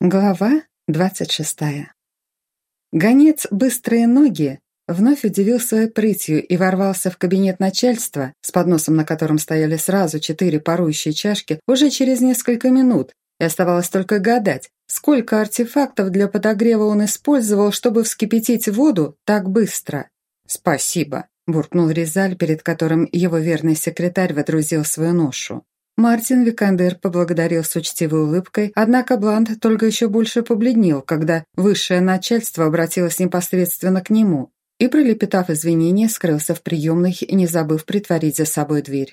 Глава двадцать шестая. Гонец «Быстрые ноги» вновь удивил своей прытью и ворвался в кабинет начальства, с подносом на котором стояли сразу четыре парующие чашки, уже через несколько минут, и оставалось только гадать, сколько артефактов для подогрева он использовал, чтобы вскипятить воду так быстро. «Спасибо», – буркнул Резаль, перед которым его верный секретарь водрузил свою ношу. Мартин Викандер поблагодарил с учтивой улыбкой, однако Блант только еще больше побледнел, когда высшее начальство обратилось непосредственно к нему и, пролепетав извинения, скрылся в приемной, не забыв притворить за собой дверь.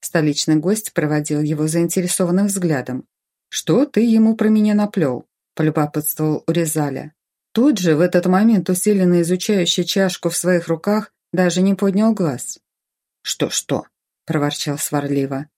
Столичный гость проводил его заинтересованным взглядом. «Что ты ему про меня наплел?» – полюбопытствовал Урезаля. Тот же, в этот момент усиленно изучающий чашку в своих руках, даже не поднял глаз. «Что-что?» – проворчал сварливо.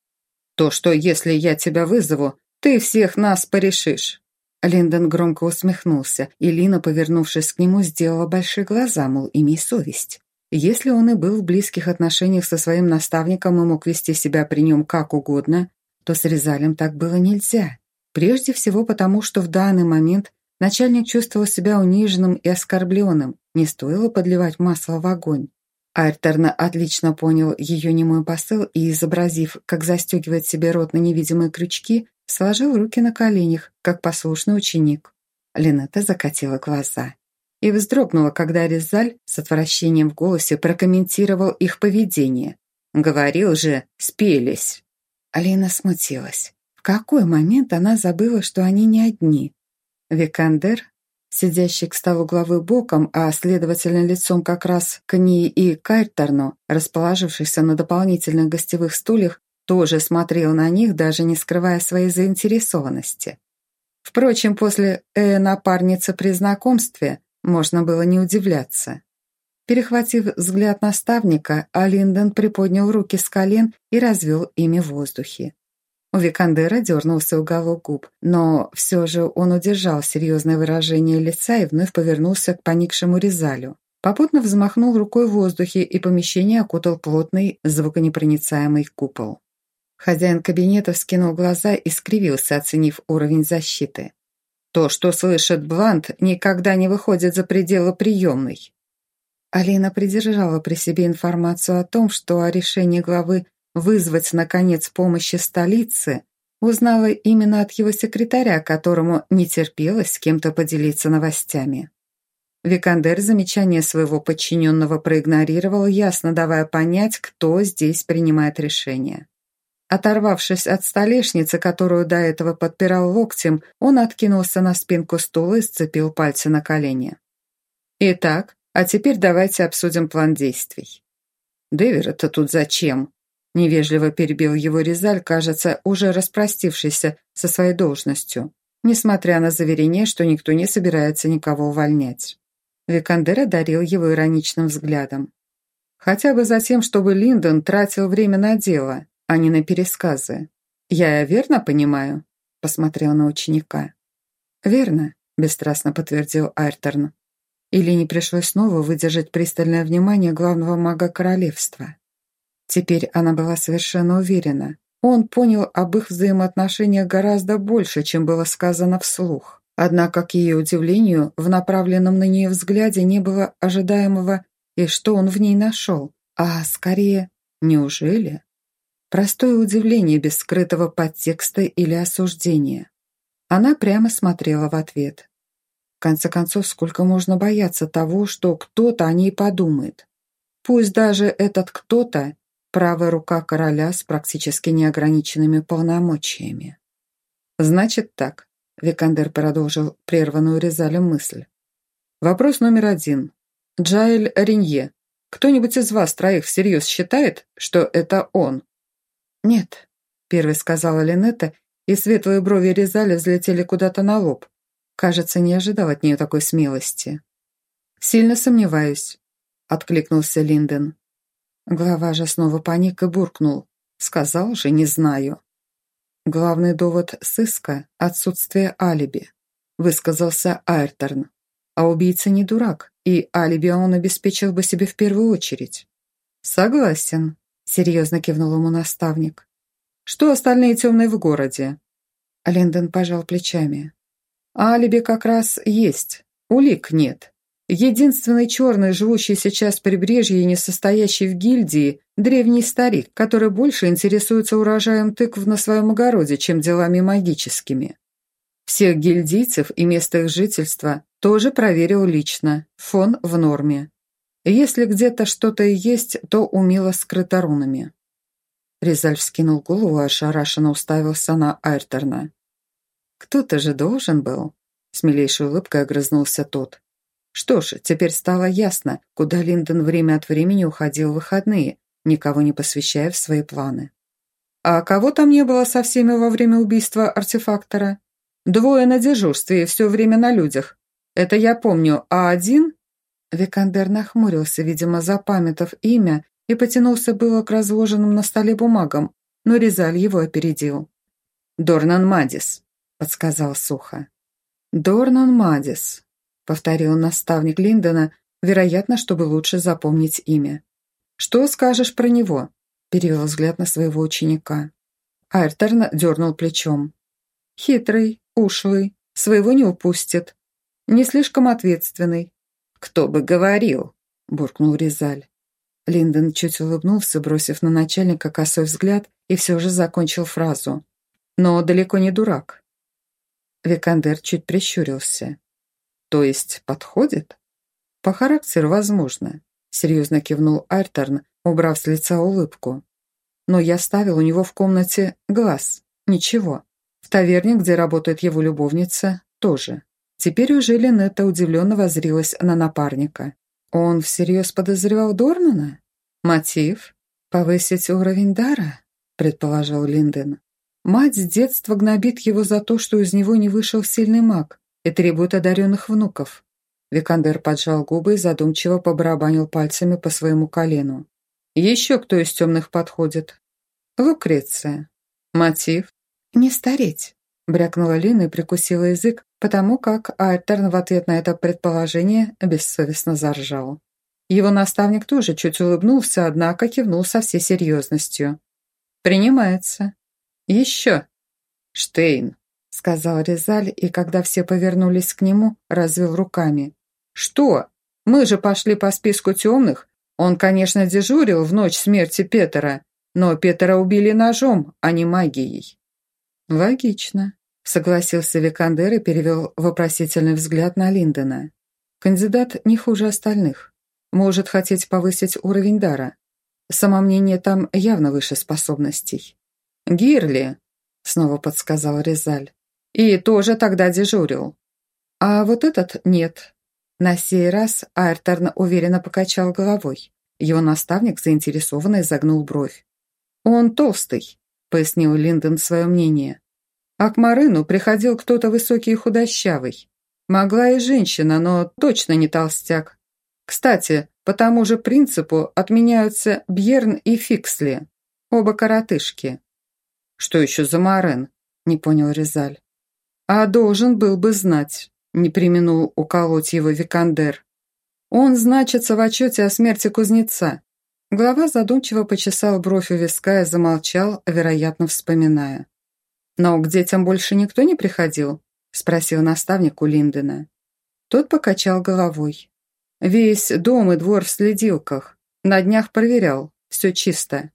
То, что если я тебя вызову, ты всех нас порешишь». Линдон громко усмехнулся, и Лина, повернувшись к нему, сделала большие глаза, мол, имей совесть. Если он и был в близких отношениях со своим наставником и мог вести себя при нем как угодно, то с Резалем так было нельзя. Прежде всего потому, что в данный момент начальник чувствовал себя униженным и оскорбленным, не стоило подливать масло в огонь. Айртерна отлично понял ее немой посыл и, изобразив, как застегивает себе рот на невидимые крючки, сложил руки на коленях, как послушный ученик. Линетта закатила глаза и вздрогнула, когда Резаль с отвращением в голосе прокомментировал их поведение. «Говорил же, спелись!» Алина смутилась. В какой момент она забыла, что они не одни? Викандер Сидящий к столу главы боком, а следовательно лицом как раз к ней и Кайрторну, расположившийся на дополнительных гостевых стульях, тоже смотрел на них, даже не скрывая своей заинтересованности. Впрочем, после «э» напарницы при знакомстве можно было не удивляться. Перехватив взгляд наставника, Алинден приподнял руки с колен и развел ими в воздухе. У Викандера дернулся уголок губ, но все же он удержал серьезное выражение лица и вновь повернулся к поникшему Резалю. Попутно взмахнул рукой в воздухе, и помещение окутал плотный, звуконепроницаемый купол. Хозяин кабинета вскинул глаза и скривился, оценив уровень защиты. «То, что слышит Блант, никогда не выходит за пределы приемной». Алина придержала при себе информацию о том, что о решении главы вызвать, наконец, помощи столицы, узнала именно от его секретаря, которому не терпелось с кем-то поделиться новостями. Викандер замечание своего подчиненного проигнорировал, ясно давая понять, кто здесь принимает решение. Оторвавшись от столешницы, которую до этого подпирал локтем, он откинулся на спинку стула и сцепил пальцы на колени. «Итак, а теперь давайте обсудим план действий». «Дэвер, это тут зачем?» Невежливо перебил его Резаль, кажется, уже распростившийся со своей должностью, несмотря на заверение, что никто не собирается никого увольнять. Викандер одарил его ироничным взглядом. Хотя бы за тем, чтобы Линдон тратил время на дело, а не на пересказы. «Я верно понимаю?» – посмотрел на ученика. «Верно», – бесстрастно подтвердил Айрторн. Или не пришлось снова выдержать пристальное внимание главного мага королевства. Теперь она была совершенно уверена. Он понял об их взаимоотношениях гораздо больше, чем было сказано вслух. Однако, к ее удивлению, в направленном на нее взгляде не было ожидаемого и что он в ней нашел, а скорее «неужели?» Простое удивление без скрытого подтекста или осуждения. Она прямо смотрела в ответ. В конце концов, сколько можно бояться того, что кто-то о ней подумает? Пусть даже этот кто-то правая рука короля с практически неограниченными полномочиями. «Значит так», — Викандер продолжил прерванную Резалем мысль. «Вопрос номер один. Джаэль Ренье. Кто-нибудь из вас троих всерьез считает, что это он?» «Нет», — первой сказала Линетта, и светлые брови Резаля взлетели куда-то на лоб. Кажется, не ожидал от нее такой смелости. «Сильно сомневаюсь», — откликнулся Линден. Глава же снова паник и буркнул. Сказал же, не знаю. Главный довод сыска – отсутствие алиби, высказался Айрторн. А убийца не дурак, и алиби он обеспечил бы себе в первую очередь. Согласен, серьезно кивнул ему наставник. Что остальные темные в городе? Линдон пожал плечами. Алиби как раз есть, улик нет. Единственный черный, живущий сейчас в прибрежье и не состоящий в гильдии, древний старик, который больше интересуется урожаем тыкв на своем огороде, чем делами магическими. Всех гильдийцев и место их жительства тоже проверил лично, фон в норме. Если где-то что-то и есть, то умело скрыто рунами. Резаль вскинул голову и ошарашенно уставился на Айрторна. «Кто-то же должен был?» С милейшей улыбкой огрызнулся тот. Что ж, теперь стало ясно, куда Линдон время от времени уходил в выходные, никого не посвящая в свои планы. «А кого там не было со всеми во время убийства артефактора?» «Двое на дежурстве и все время на людях. Это я помню, а один...» Викандер нахмурился, видимо, запамятав имя, и потянулся было к разложенным на столе бумагам, но Резаль его опередил. «Дорнан Мадис», — подсказал сухо. «Дорнан Мадис», повторил наставник Линдона, вероятно, чтобы лучше запомнить имя. «Что скажешь про него?» – перевел взгляд на своего ученика. Айртерн дернул плечом. «Хитрый, ушлый, своего не упустит. Не слишком ответственный». «Кто бы говорил?» – буркнул Резаль. Линдон чуть улыбнулся, бросив на начальника косой взгляд, и все же закончил фразу. «Но далеко не дурак». Викандер чуть прищурился. То есть подходит? По характеру возможно, серьезно кивнул Айрторн, убрав с лица улыбку. Но я ставил у него в комнате глаз. Ничего. В таверне, где работает его любовница, тоже. Теперь уже Линетта удивленно возрилась на напарника. Он всерьез подозревал Дорнана? Мотив? Повысить уровень дара? Предположил Линден. Мать с детства гнобит его за то, что из него не вышел сильный маг и требует одаренных внуков». Викандер поджал губы и задумчиво побарабанил пальцами по своему колену. «Еще кто из темных подходит?» «Лукреция». «Мотив?» «Не стареть», — брякнула Лина и прикусила язык, потому как Айтерн в ответ на это предположение бессовестно заржал. Его наставник тоже чуть улыбнулся, однако кивнул со всей серьезностью. «Принимается». «Еще». «Штейн», сказал Резаль, и когда все повернулись к нему, развел руками. «Что? Мы же пошли по списку темных. Он, конечно, дежурил в ночь смерти Петера, но Петера убили ножом, а не магией». «Логично», — согласился Викандер и перевел вопросительный взгляд на Линдона. «Кандидат не хуже остальных. Может хотеть повысить уровень дара. Самомнение там явно выше способностей». «Гирли», — снова подсказал Резаль. И тоже тогда дежурил. А вот этот нет. На сей раз Айрторн уверенно покачал головой. Его наставник заинтересованно изогнул бровь. «Он толстый», — пояснил Линдон свое мнение. «А к Марыну приходил кто-то высокий и худощавый. Могла и женщина, но точно не толстяк. Кстати, по тому же принципу отменяются Бьерн и Фиксли, оба коротышки». «Что еще за Марен?» — не понял Резаль. «А должен был бы знать», — не применул уколоть его Викандер. «Он значится в отчете о смерти кузнеца». Глава задумчиво почесал бровь у виска и замолчал, вероятно, вспоминая. «Но к детям больше никто не приходил?» — спросил наставник у Линдена. Тот покачал головой. «Весь дом и двор в следилках. На днях проверял. Все чисто».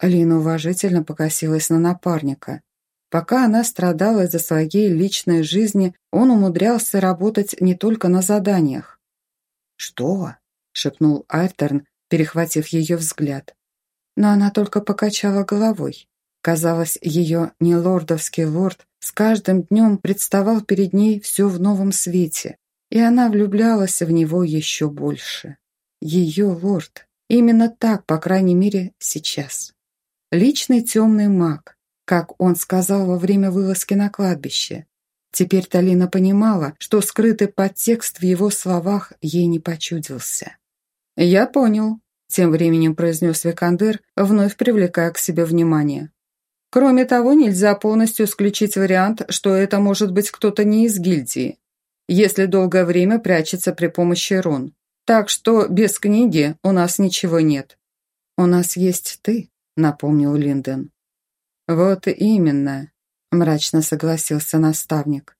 Лина уважительно покосилась на напарника. Пока она страдала из-за своей личной жизни, он умудрялся работать не только на заданиях. «Что?» – шепнул Айрторн, перехватив ее взгляд. Но она только покачала головой. Казалось, ее нелордовский лорд с каждым днем представал перед ней все в новом свете, и она влюблялась в него еще больше. Ее лорд. Именно так, по крайней мере, сейчас. Личный темный маг, как он сказал во время вылазки на кладбище. Теперь Талина понимала, что скрытый подтекст в его словах ей не почудился. «Я понял», – тем временем произнес Викандер, вновь привлекая к себе внимание. «Кроме того, нельзя полностью исключить вариант, что это может быть кто-то не из гильдии, если долгое время прячется при помощи рун. Так что без книги у нас ничего нет». «У нас есть ты», – напомнил Линден. «Вот именно», – мрачно согласился наставник.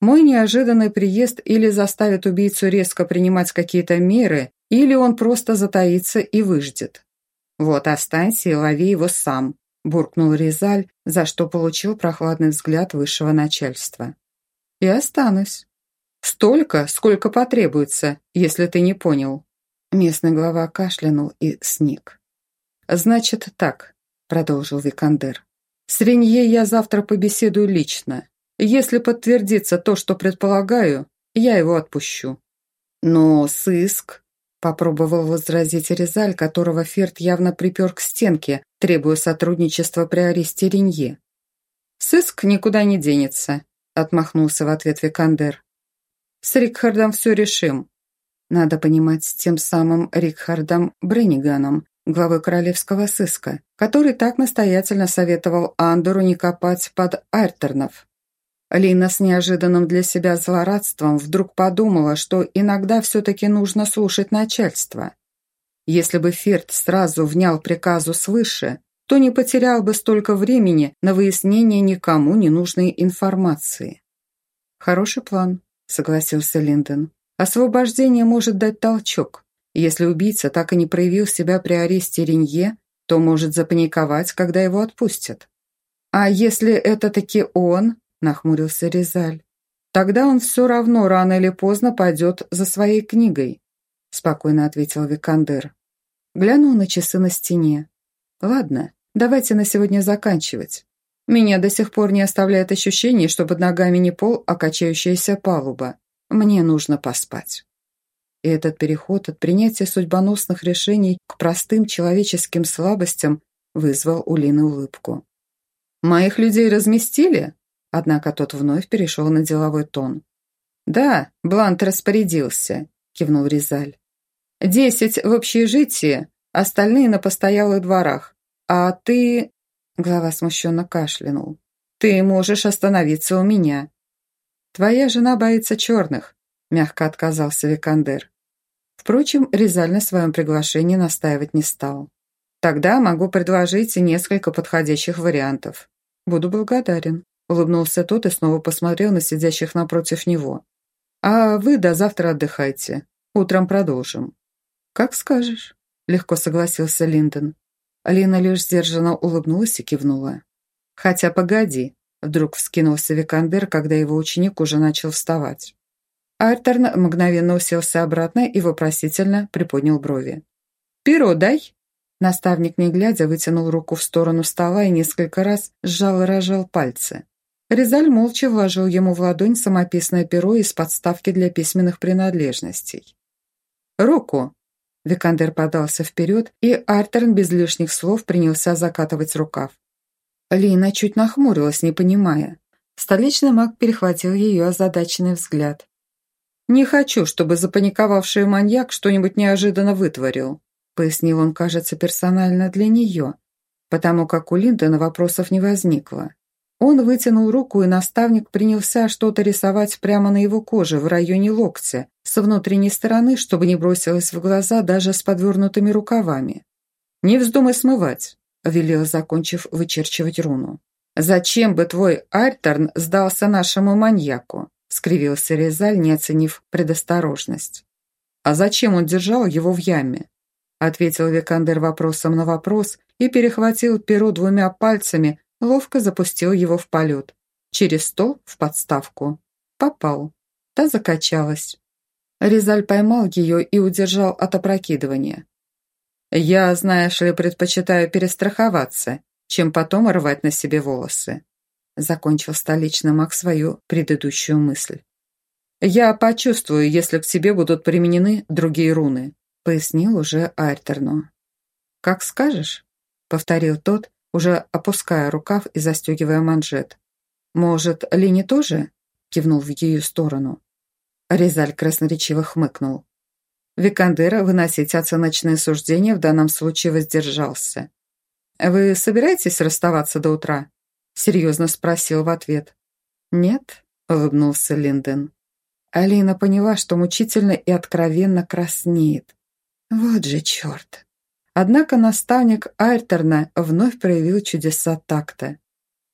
Мой неожиданный приезд или заставит убийцу резко принимать какие-то меры, или он просто затаится и выждет. «Вот останься и лови его сам», – буркнул Резаль, за что получил прохладный взгляд высшего начальства. «И останусь. Столько, сколько потребуется, если ты не понял». Местный глава кашлянул и сник. «Значит так», – продолжил Викандер. «С Ренье я завтра побеседую лично. Если подтвердится то, что предполагаю, я его отпущу». «Но сыск...» – попробовал возразить Резаль, которого Ферд явно припер к стенке, требуя сотрудничества при аресте Ренье. «Сыск никуда не денется», – отмахнулся в ответ Викандер. «С Рикхардом все решим». Надо понимать, с тем самым Рикхардом Бренниганом, главой королевского сыска, который так настоятельно советовал Андору не копать под Айртернов. Лина с неожиданным для себя злорадством вдруг подумала, что иногда все-таки нужно слушать начальство. Если бы Ферд сразу внял приказу свыше, то не потерял бы столько времени на выяснение никому не нужной информации. «Хороший план», — согласился Линдон. «Освобождение может дать толчок. Если убийца так и не проявил себя при аресте Ренье, то может запаниковать, когда его отпустят. А если это таки он, – нахмурился Резаль. «Тогда он все равно рано или поздно пойдет за своей книгой», – спокойно ответил Викандер. Глянул на часы на стене. «Ладно, давайте на сегодня заканчивать. Меня до сих пор не оставляет ощущение, что под ногами не пол, а качающаяся палуба. Мне нужно поспать». И этот переход от принятия судьбоносных решений к простым человеческим слабостям вызвал у Лины улыбку. «Моих людей разместили?» Однако тот вновь перешел на деловой тон. «Да, Блант распорядился», – кивнул Ризаль. «Десять в общежитии, остальные на постоялых дворах. А ты...» – глава смущенно кашлянул. «Ты можешь остановиться у меня». «Твоя жена боится черных», – мягко отказался Викандер. Впрочем, Ризаль на своем приглашении настаивать не стал. «Тогда могу предложить несколько подходящих вариантов. Буду благодарен». Улыбнулся тот и снова посмотрел на сидящих напротив него. «А вы до завтра отдыхайте. Утром продолжим». «Как скажешь», — легко согласился Линдон. Алина лишь сдержанно улыбнулась и кивнула. «Хотя погоди», — вдруг вскинулся Викандер, когда его ученик уже начал вставать. Артерн мгновенно уселся обратно и вопросительно приподнял брови. «Перо дай!» Наставник, не глядя, вытянул руку в сторону стола и несколько раз сжал и рожал пальцы. Резаль молча вложил ему в ладонь самописное перо из подставки для письменных принадлежностей. «Руку!» Викандер подался вперед, и Артерн без лишних слов принялся закатывать рукав. Лина чуть нахмурилась, не понимая. Столичный маг перехватил ее озадаченный взгляд. «Не хочу, чтобы запаниковавший маньяк что-нибудь неожиданно вытворил», пояснил он, кажется, персонально для нее, потому как у Линдона вопросов не возникло. Он вытянул руку, и наставник принялся что-то рисовать прямо на его коже, в районе локтя, со внутренней стороны, чтобы не бросилось в глаза даже с подвернутыми рукавами. «Не вздумай смывать», — велел, закончив вычерчивать руну. «Зачем бы твой Альтерн сдался нашему маньяку?» — скривился Резаль, не оценив предосторожность. «А зачем он держал его в яме?» — ответил Викандер вопросом на вопрос и перехватил перо двумя пальцами, ловко запустил его в полет. Через стол в подставку. Попал. Та закачалась. Резаль поймал ее и удержал от опрокидывания. «Я, знаешь ли, предпочитаю перестраховаться, чем потом рвать на себе волосы», закончил столичный маг свою предыдущую мысль. «Я почувствую, если к тебе будут применены другие руны», пояснил уже Айртерну. «Как скажешь», — повторил тот, уже опуская рукав и застегивая манжет. «Может, Лине тоже?» – кивнул в ее сторону. Резаль красноречиво хмыкнул. Викандера выносить оценочные суждения в данном случае воздержался. «Вы собираетесь расставаться до утра?» – серьезно спросил в ответ. «Нет», – улыбнулся Линден. Алина поняла, что мучительно и откровенно краснеет. «Вот же черт!» Однако наставник Айртерна вновь проявил чудеса такта.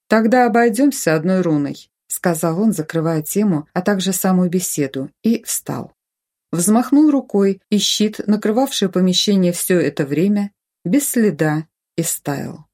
«Тогда обойдемся одной руной», — сказал он, закрывая тему, а также самую беседу, и встал. Взмахнул рукой, и щит, накрывавший помещение все это время, без следа, истаял.